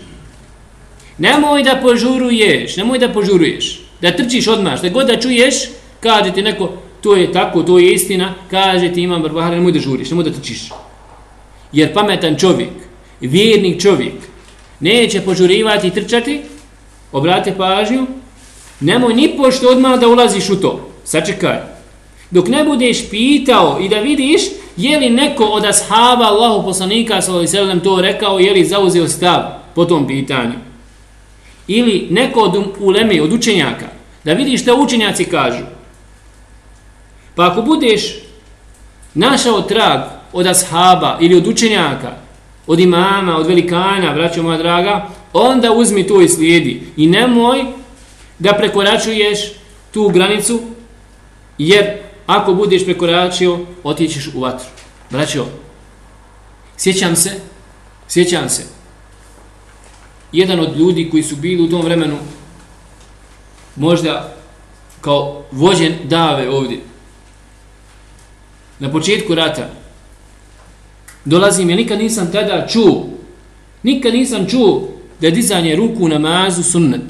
nemoj da požuruješ nemoj da požuruješ. Da trčiš odmah što god da čuješ kaže ti neko to je tako, to je istina kaže ti imam barbahara, nemoj da žuriš, nemoj da trčiš jer pametan čovjek vjernik čovjek neće požurivati i trčati obrati pažnju nemoj ni pošto odmah da ulaziš u to sačekaj. Dok ne budeš pitao i da vidiš je li neko od ashaba Allahu poslanika sallam to rekao, je li zauzeo stav po tom pitanju. Ili neko od uleme, od učenjaka, da vidiš što učenjaci kažu. Pa ako budeš našao trag od ashaba ili od učenjaka, od imama, od velikana, braćo moja draga, onda uzmi to i slijedi. I nemoj da prekoračuješ tu granicu Jer ako budeš prekoračio, otićeš u vatru. Braćo, sjećam se, sjećam se, jedan od ljudi koji su bili u tom vremenu, možda kao vođen dave ovdje, na početku rata, dolazim, ja nikad nisam tada čuo, nikad nisam čuo da je dizanje ruku u namazu sunnet.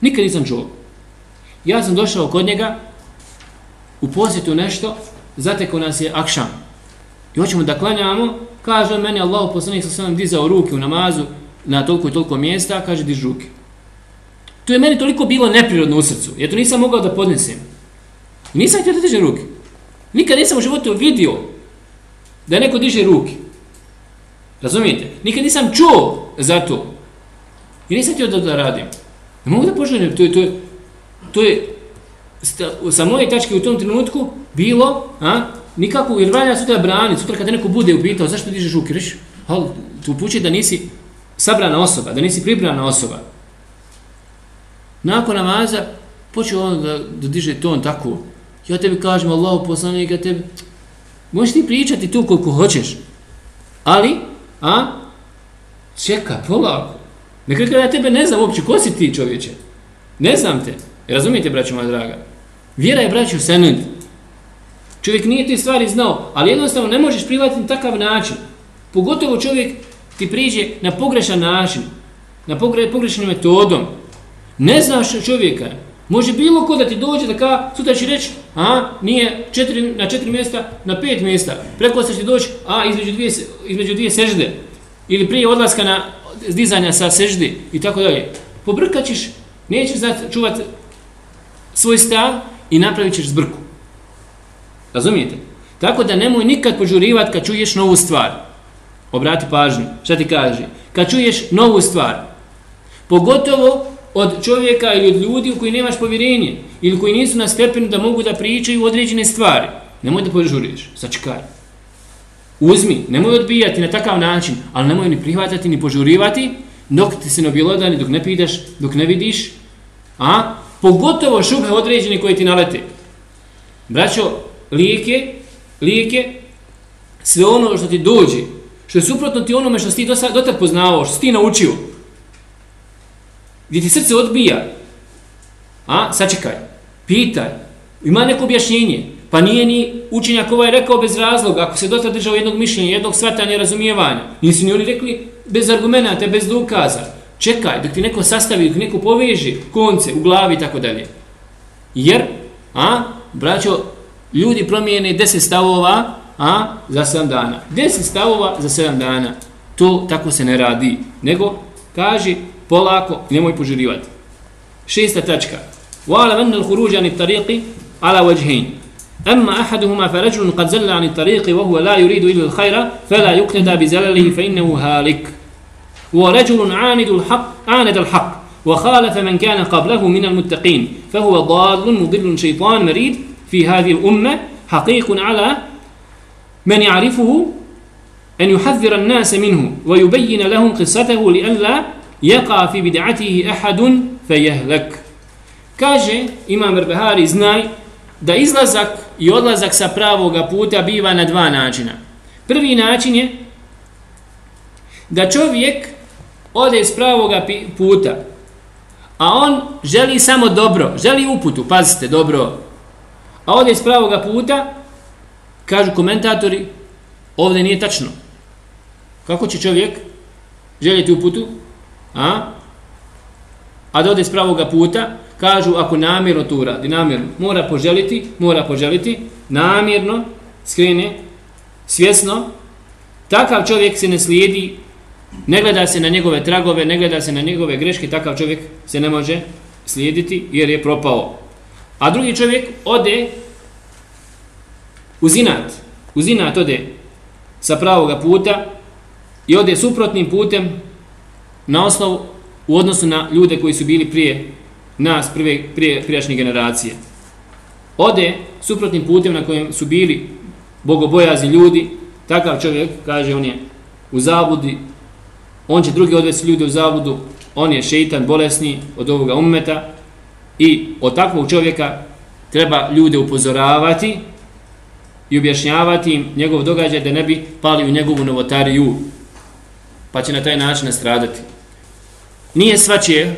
Nikad nisam čuo. Ja sam došao kod njega, u posjetu nešto, zateko nas je akšan. I hoćemo da klanjamo, kaže on meni, Allah poslanik sa sam dizao ruke u namazu na toliko i toliko mjesta, kaže diž ruke. To je meni toliko bilo neprirodno u srcu, ja to nisam mogao da podnesem. I nisam htio da diže ruke. Nikad nisam u životu vidio da neko diže ruke. Razumijete? Nikad nisam čuo za to. I nisam htio da, da radim. Ne mogu da poželim, to je, to je, to je sa moje tačke u tom trenutku bilo, a, nikako, jer valja sutra brani, sutra kada neko bude upitao zašto dižeš ruke, reći, ali tu pući da nisi sabrana osoba, da nisi pribrana osoba. Nakon namaza, počeo on da, da diže ton tako, ja tebi kažem, Allah poslanik, tebi, možeš ti pričati tu koliko hoćeš, ali, a, čeka, polako, nekada ja tebe ne znam uopće, ko si ti čovječe, ne znam te, e, razumijete, braćo moja draga, Vjera je, braćo, sened. Čovjek nije te stvari znao, ali jednostavno ne možeš prihvatiti takav način. Pogotovo čovjek ti priđe na pogrešan način, na pogre, pogrešnim metodom. Ne znaš čovjeka. Može bilo ko da ti dođe da ka, sutra će reći, a, nije četiri, na četiri mjesta, na pet mjesta. Preko se će doći, a, između dvije, između dvije sežde. Ili prije odlaska na dizanja sa sežde i tako dalje. Pobrkat ćeš, nećeš znati čuvati svoj stav, i napravit ćeš zbrku. Razumijete? Tako da nemoj nikad požurivati kad čuješ novu stvar. Obrati pažnju. Šta ti kaže? Kad čuješ novu stvar. Pogotovo od čovjeka ili od ljudi u koji nemaš povjerenje ili koji nisu na stepenu da mogu da pričaju određene stvari. Nemoj da požuriš. Sačekaj. Uzmi. Nemoj odbijati na takav način, ali nemoj ni prihvatati ni požurivati dok ti se ne objelodani, dok ne pitaš, dok ne vidiš. A? Pogotovo šube određene koje ti nalete. Braćo, lijeke, lijeke, sve ono što ti dođe, što je suprotno ti onome što si ti dotad poznavao, što si ti naučio, gdje ti srce odbija, a, sačekaj, pitaj, ima neko objašnjenje, pa nije ni učenjak ovaj rekao bez razloga, ako se dotad držao jednog mišljenja, jednog svatanja, razumijevanja, nisu ni oni rekli bez argumenta, bez dokaza, čekaj dok ti neko sastavi, dok neko poveže konce u glavi i tako dalje. Jer, a, braćo, ljudi promijene 10 stavova, a, za 7 dana. 10 stavova za 7 dana. To tako se ne radi. Nego, kaži, polako, nemoj požurivati. Šesta tačka. Wala من الخروج عن الطريق على وجهين أما أحدهما فرجل قد زل عن الطريق وهو لا يريد إلا الخير فلا يقتدى بزلله فإنه هالك ورجل عاند الحق عاند الحق وخالف من كان قبله من المتقين فهو ضال مضل شيطان مريد في هذه الأمة حقيق على من يعرفه أن يحذر الناس منه ويبين لهم قصته لئلا يقع في بدعته أحد فيهلك كاجي إمام البهاري زناي da izlazak i odlazak sa pravoga puta biva na dva načina. Prvi način je da čovjek ode s pravoga puta, a on želi samo dobro, želi uputu, pazite, dobro, a ode s pravoga puta, kažu komentatori, ovdje nije tačno. Kako će čovjek željeti uputu? A? A da ode s pravoga puta, kažu ako namjerno to uradi, namjerno, mora poželiti, mora poželiti, namjerno, skrene, svjesno, takav čovjek se ne slijedi, ne gleda se na njegove tragove, ne gleda se na njegove greške, takav čovjek se ne može slijediti jer je propao. A drugi čovjek ode u zinat, u zinat ode sa pravoga puta i ode suprotnim putem na osnovu u odnosu na ljude koji su bili prije nas, prve, prije prijašnje generacije. Ode suprotnim putem na kojem su bili bogobojazni ljudi, takav čovjek, kaže, on je u zabudi, on će drugi odvesti ljude u zabudu, on je šeitan, bolesni od ovoga ummeta i od takvog čovjeka treba ljude upozoravati i objašnjavati im njegov događaj da ne bi pali u njegovu novotariju, pa će na taj način nastradati. Nije svačije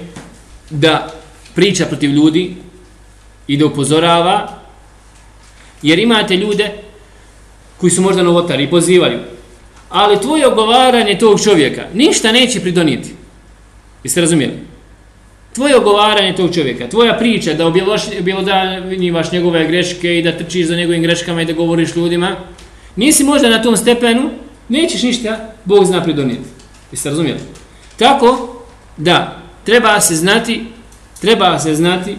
da priča protiv ljudi i da upozorava, jer imate ljude koji su možda novotari i pozivaju, ali tvoje ogovaranje tog čovjeka ništa neće pridoniti. Jeste razumijeli? Tvoje ogovaranje tog čovjeka, tvoja priča da objelodanjivaš njegove greške i da trčiš za njegovim greškama i da govoriš ljudima, nisi možda na tom stepenu, nećeš ništa, Bog zna pridoniti. Jeste razumijeli? Tako da treba se znati treba se znati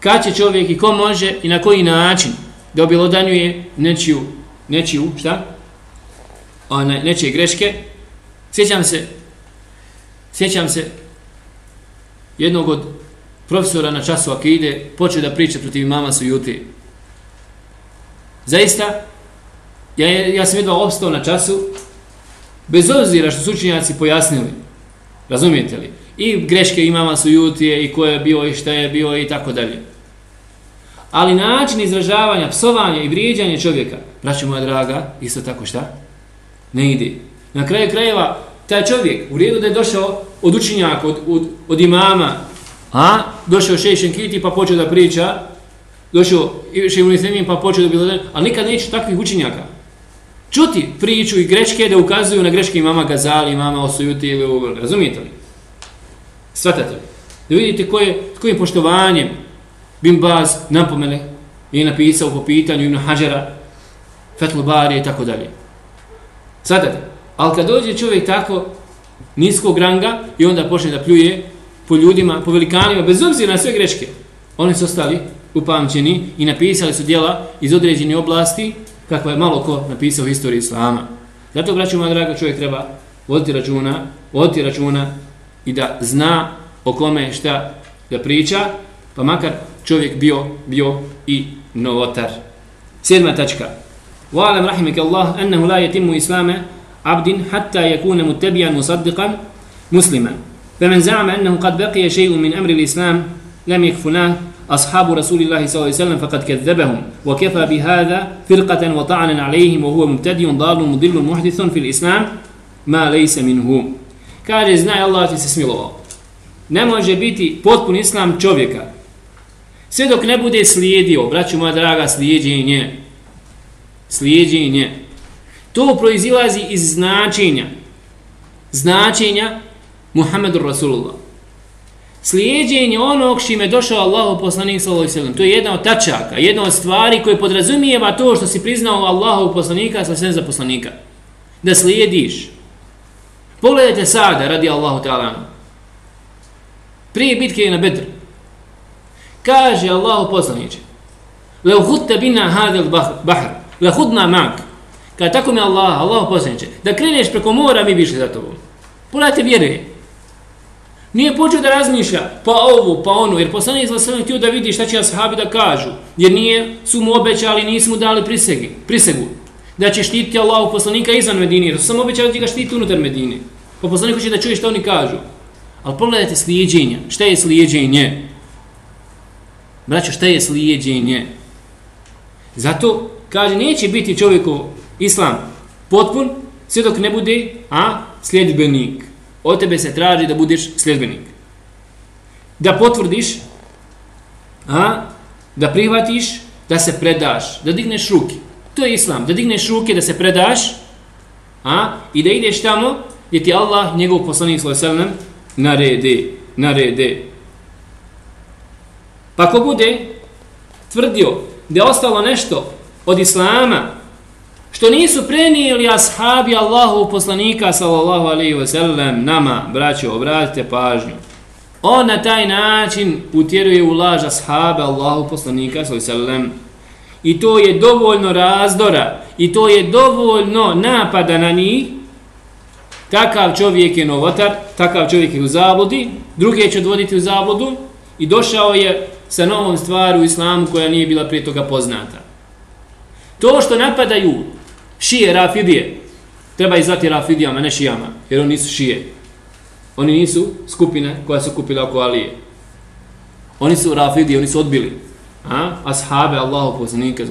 kad će čovjek i ko može i na koji način da objelodanjuje nečiju, nečiju, šta? Ona, nečije greške. Sjećam se, sjećam se jednog od profesora na času Akide počeo da priča protiv imama su juti. Zaista, ja, ja sam jedva obstao na času, bez obzira što su učinjaci pojasnili, razumijete li, i greške imama su jutije i ko je bio i šta je bio i tako dalje. Ali način izražavanja, psovanja i vrijeđanja čovjeka, braću moja draga, isto tako šta? Ne ide. Na kraju krajeva, taj čovjek, u redu da je došao od učinjaka, od, od, od imama, a? došao šešen kiti pa počeo da priča, došao i šeimunisemim pa počeo da bilo ali nikad neće takvih učinjaka. Čuti priču i greške da ukazuju na greške imama Gazali, imama Osujuti ili ovo, razumijete li? Svatate li? Da vidite koje, kojim poštovanjem Bin Baz napomene i napisao po pitanju Ibn Hajara, Fethul Bari i tako dalje. Svatate? Ali kad dođe čovjek tako niskog ranga i onda počne da pljuje po ljudima, po velikanima, bez obzira na sve greške, oni su ostali upamćeni i napisali su dijela iz određene oblasti kakva je malo ko napisao u historiji Islama. Zato, braću moja draga, čovjek treba voditi računa, voditi računa i da zna o kome šta da priča, pa makar čovjek bio bio i novotar. Sedma tačka. Wa'alam rahimika Allah annahu la yatimu islama abdin hatta yakuna muttabi'an musaddiqan musliman. فمن زعم أنه قد بقي شيء من أمر الإسلام لم يكفناه أصحاب رسول الله صلى الله عليه وسلم فقد كذبهم وكفى بهذا فرقة وطعنا عليهم وهو مبتدي ضال مضل محدث في الإسلام ما ليس منه kaže znaj Allah ti se smilovao. Ne može biti potpun islam čovjeka. Sve dok ne bude slijedio, braću moja draga, slijedjenje. Slijedjenje. To proizilazi iz značenja. Značenja Muhammedu Rasulullah. Slijedjenje onog šime došao Allahu poslanik sallallahu alejhi ve To je jedna od tačaka, jedna od stvari koje podrazumijeva to što si priznao Allahu poslanika sa sve za poslanika. Da slijediš. Pogledajte sada, radi Allahu ta'ala. Prije bitke na Bedr. Kaže Allahu poslaniče. "Lau hudte bina hadel bahr. Leo hudna. Kada tako mi Allah, Allah poslaniče. Da kreneš preko mora, mi bišli za tobom. Pogledajte vjeruje. Nije počeo da razmišlja pa ovo, pa ono, jer poslanik za sve htio da vidi šta će ashabi da kažu. Jer nije, su mu obećali, nisu mu dali prisegi, prisegu da će štititi Allahu poslanika izvan Medine, jer su samo obećali da će ga štititi unutar Medine. Pa poslanik hoće da čuje što oni kažu. Ali pogledajte slijedjenje, Šta je slijedjenje? Braćo, šta je slijedjenje? Zato, kaže, neće biti čovjeku islam potpun, sve dok ne bude, a, sljedbenik. Od tebe se traži da budeš sljedbenik. Da potvrdiš, a, da prihvatiš, da se predaš, da digneš ruke. To je islam, da digneš ruke, da se predaš, a, i da ideš tamo gdje ti Allah, njegov poslanik sallam, narede, narede. Pa ko bude tvrdio da je ostalo nešto od Islama, što nisu prenijeli ashabi Allahu poslanika sallallahu alaihi ve sellem nama, braćo, obratite pažnju. On na taj način utjeruje u laž ashabe Allahu poslanika sallallahu alaihi ve sellem. I to je dovoljno razdora, i to je dovoljno napada na njih, takav čovjek je novotar, takav čovjek je u zabludi, druge će odvoditi u zabludu i došao je sa novom stvari u islamu koja nije bila prije toga poznata. To što napadaju šije, rafidije, treba ih zvati rafidijama, ne šijama, jer oni nisu šije. Oni nisu skupine koja su kupila oko Alije. Oni su rafidije, oni su odbili. A? Ashabe, Allahu poslanika,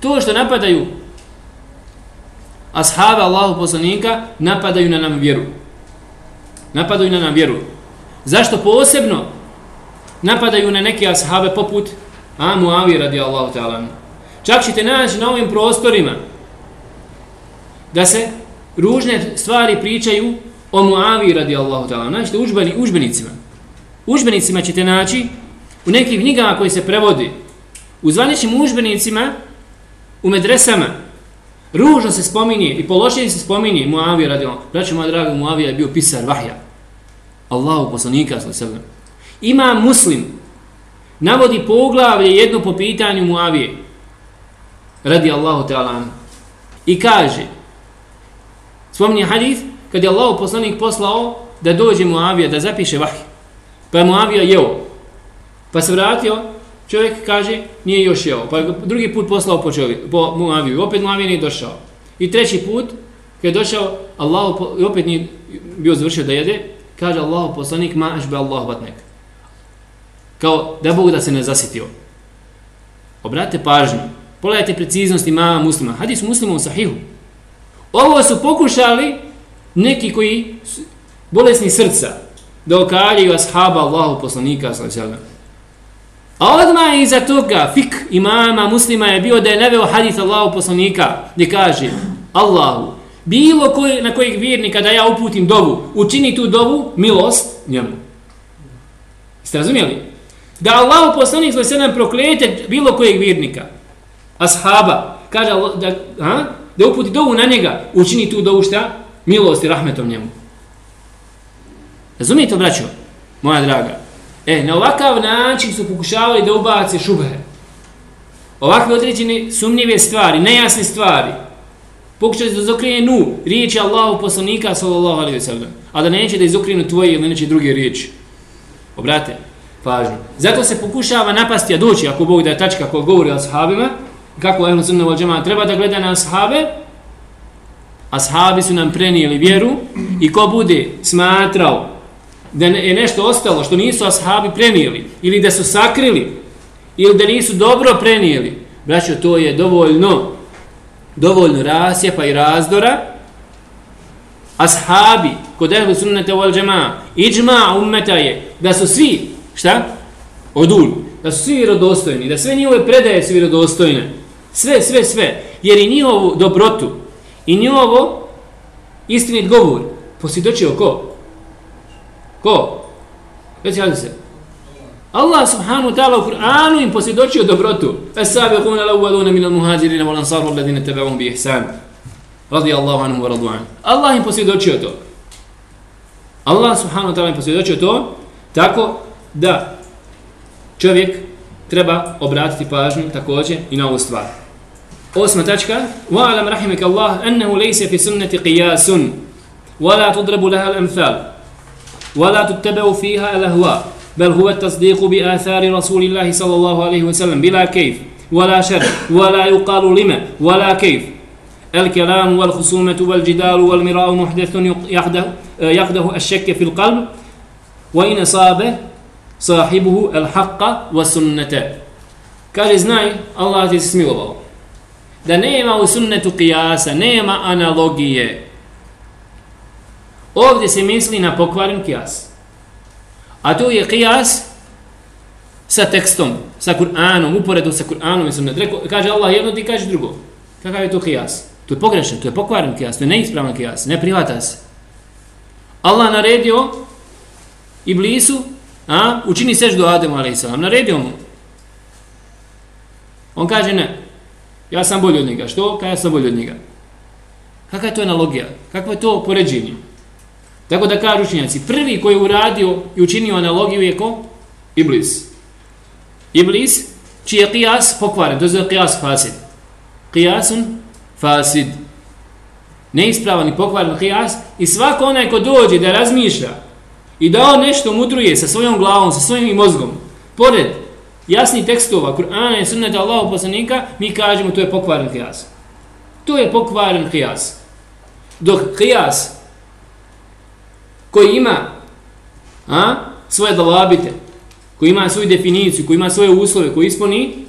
To što napadaju ashabe Allahu poslanika, napadaju na nam vjeru. Napadaju na nam vjeru. Zašto posebno napadaju na neke ashabe poput a Muavi radi Allahu ta'ala. Čak ćete naći na ovim prostorima da se ružne stvari pričaju o Muavi radi Allahu ta'ala. Znači Naćete užbeni, užbenicima. Užbenicima ćete naći u nekim knjigama koji se prevodi u zvaničnim užbenicima u medresama ružno se spominje i pološenje se spominje Muavi radi Allahu. Braćo moja draga, Muavija je bio pisar vahja. Allahu poslanika sallallahu Ima muslim navodi poglavlje jedno po pitanju Muavije radi Allahu ta'ala i kaže Spomni hadis kad je Allahu poslanik poslao da dođe Muavija da zapiše vahj pa je Muavija jeo. Pa se vratio čovjek kaže nije još jeo. Pa drugi put poslao po, čovjek, po Muaviju. Opet Muavija nije došao. I treći put kad je došao Allahu i opet nije bio završio da jede kaže Allahu poslanik ma ašbe Allahu batnek kao da Bog da se ne zasitio. Obratite pažnju, pogledajte preciznost imama muslima. Hadis muslimom sahihu. Ovo su pokušali neki koji su bolesni srca da okaljaju ashaba Allahu poslanika sallallahu A odmah iza toga fik imama muslima je bio da je neveo hadis Allahu poslanika gdje kaže Allahu, bilo koji, na kojeg vjernika da ja uputim dovu, učini tu dovu milost njemu. Ste razumijeli? da Allahu poslanik svoj sedam proklete bilo kojeg vjernika, ashaba, kaže da, ha, da uputi dovu na njega, učini tu dovu šta? Milost i rahmetom njemu. Razumijete, braćo, moja draga? E, na ovakav način su pokušavali da ubace šubhe. Ovakve određene sumnjive stvari, nejasne stvari, pokušali da izokrenu riječi Allahu poslanika sallallahu alaihi wa sallam, a da neće da izokrenu tvoje ili neće druge riječi. Obrate, pažnju. Zato se pokušava napasti, a doći, ako Bog da je tačka ko govori o sahabima, kako Ehlu Sunna wal Jama'a treba da gleda na ashabe, ashabi su nam prenijeli vjeru i ko bude smatrao da je nešto ostalo što nisu ashabi prenijeli ili da su sakrili ili da nisu dobro prenijeli, braćo, to je dovoljno dovoljno rasjepa i razdora ashabi kod ehlu sunnete wal džema iđma ummeta je da su svi Šta? Odul. Da su svi vjerodostojni, da sve njihove predaje su vjerodostojne. Sve, sve, sve. Jer i njihovu dobrotu i njihovo istinit govor posvjedočio ko? Ko? Reci hadi se. Allah subhanahu wa ta'ala u Kur'anu im posvjedočio dobrotu. Es-sabiqun al-awwaluna min al-muhajirin wal ansar alladhina tabi'uhum bi ihsan. Radi Allahu anhu wa radu an. Allah im posvjedočio to. Allah subhanahu wa ta'ala im posvjedočio to tako da čovjek treba obratiti pažnju također i na ovu stvar. Osma tačka. Wa'alam rahimik Allah ennehu lejse fi sunneti qiyasun. Wala tudrabu leha l'amthal. Wala tuttebevu fiha elahva. بل هو التصديق بآثار رسول الله صلى الله عليه وسلم بلا كيف ولا شر ولا يقال لما ولا كيف الكلام والخصومة والجدال والمراء محدث يقده, يقده الشك في القلب وإن صابه صاحبه الحق والسنة كاجي знай, Allah ti se smilovao. Da nema u sunnetu kijasa, nema analogije. Ovdje se misli na pokvaren kijas. A tu je kijas sa tekstom, sa Kur'anom, uporedu sa Kur'anom i sunnet. Kaže Allah jedno, ti kaže drugo. Kakav je to kijas? To je pogrešan, to je pokvaren kijas, to je neispravan kijas, ne prihvata se. Allah naredio Iblisu, a, učini seždu Ademu, a.s. Naredio mu. On kaže ne, ja sam bolji od njega. Što? Kaj ja sam bolji od njega. Kakva je to analogija? Kakva je to poređenje? Tako da kažu učinjaci, prvi koji je uradio i učinio analogiju je ko? Iblis. Iblis, čiji je qiyas pokvaren, to je zove qiyas fasid. Qiyasun fasid. Neispravan i pokvaren qiyas i svako onaj ko dođe da razmišlja i da on nešto mudruje sa svojom glavom, sa svojim mozgom, pored jasnih tekstova, Kur'ana i sunneta Allahu poslanika, mi kažemo to je pokvaren qiyas. To je pokvaren qiyas. Dok qiyas koji ima a, svoje dalabite, koji ima svoju definiciju, koji ima svoje uslove, koji isponi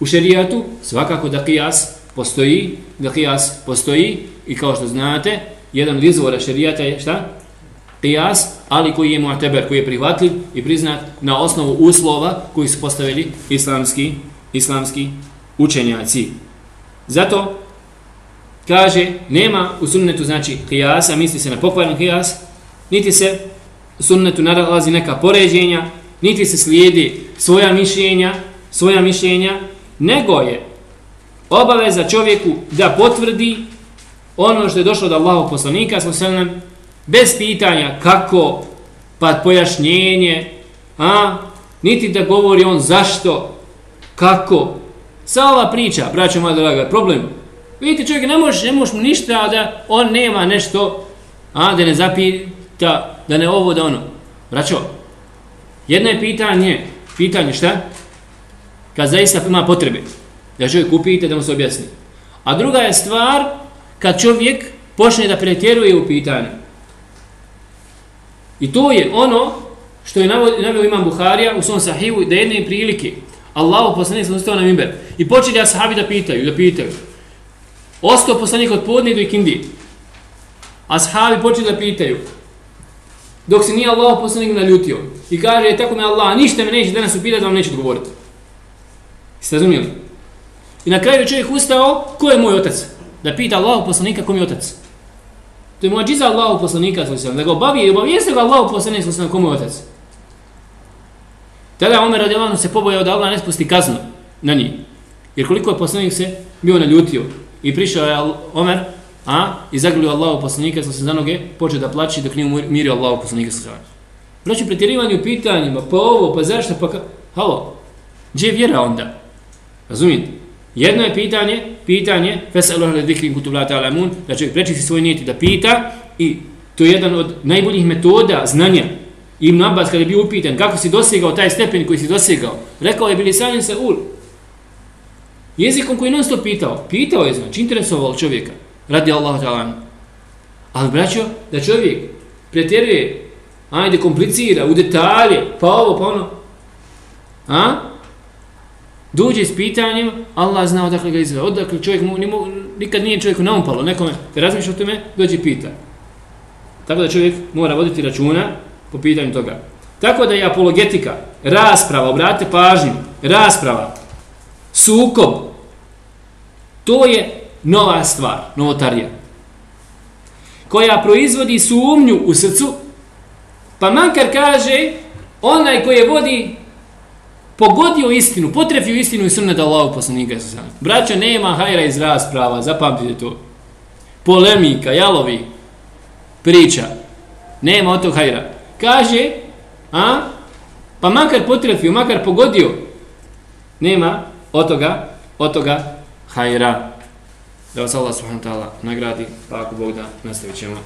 u šerijatu, svakako da qiyas postoji, da qiyas postoji i kao što znate, jedan od izvora šerijata je šta? Qiyas, ali koji je mu'teber, koji je prihvatljiv i priznat na osnovu uslova koji su postavili islamski, islamski učenjaci. Zato kaže, nema u sunnetu znači qiyasa, misli se na pokvaran qiyas, niti se u sunnetu nalazi neka poređenja, niti se slijedi svoja mišljenja, svoja mišljenja, nego je obaveza čovjeku da potvrdi ono što je došlo od Allahog poslanika, sallam, bez pitanja kako, pa pojašnjenje, a, niti da govori on zašto, kako. Sa ova priča, braćo moja draga, problem. Vidite, čovjek ne može, ne može mu ništa, a da on nema nešto, a, da ne zapita, da ne ovo, da ono. Braćo, jedno je pitanje, pitanje šta? Kad zaista ima potrebe, da čovjek upite, da mu se objasni. A druga je stvar, kad čovjek počne da pretjeruje u pitanju. I to je ono što je navio imam Buharija u svom sahivu da jedne prilike Allah poslanik sam ustao na mimber i počeli ashabi da pitaju, da pitaju. Ostao poslanik od podne do ikindi. Ashabi počeli da pitaju. Dok se nije Allah poslanik naljutio. I kaže, tako me Allah, ništa me neće danas upitati, da vam neće odgovoriti. Ste razumijeli? I na kraju čovjek ustao, ko je moj otac? Da pita Allah poslanika, ko mi je otac? To je muadžiza Allahu poslanika sallallahu da ga obavi i obavijesti ga Allahu poslanik sallallahu komu je otac. Tada Omer radijallahu se pobojao da Allah ne spusti kaznu na njih. Jer koliko je poslanik se bio naljutio i prišao je Omer, a i zagrlio Allahu poslanika sallallahu za noge, počeo da plače dok nije mirio Allahu poslanika sallallahu Znači pretjerivanje u pitanjima, pa ovo, pa zašto, pa ka... Halo, gdje je vjera onda? Razumijete? Jedno je pitanje, pitanje, fesalu ahle zikrin kutub la ta'lamun, da čovjek prečisti svoj nijeti da pita i to je jedan od najboljih metoda znanja. Ibn Abbas kada je bio upitan kako si dosegao taj stepen koji si dosegao, rekao je bili sanjen sa ul. Jezikom koji non stop pitao, pitao je znači, interesovao čovjeka, radi Allah ta'ala. Ali braćo, da čovjek pretjeruje, ajde komplicira u detalje, pa ovo, pa ono, a? Dođe s pitanjem, Allah zna odakle ga izve, Odakle čovjek mu, nimu, nikad nije čovjeku naumpalo, nekome, razmišlja o tome, dođe pita. Tako da čovjek mora voditi računa po pitanju toga. Tako da je apologetika, rasprava, obratite pažnju, rasprava, sukob, to je nova stvar, novotarija, koja proizvodi sumnju u srcu, pa makar kaže, onaj koji je vodi pogodio istinu, potrefio istinu i sunnet Allahu poslanika sa Braćo, nema hajra iz rasprava, zapamtite to. Polemika, jalovi, priča. Nema od tog hajra. Kaže, a, pa makar potrefio, makar pogodio, nema od toga, od toga hajra. Da vas Allah subhanahu ta'ala nagradi, pa ako Bog da, nastavit ćemo.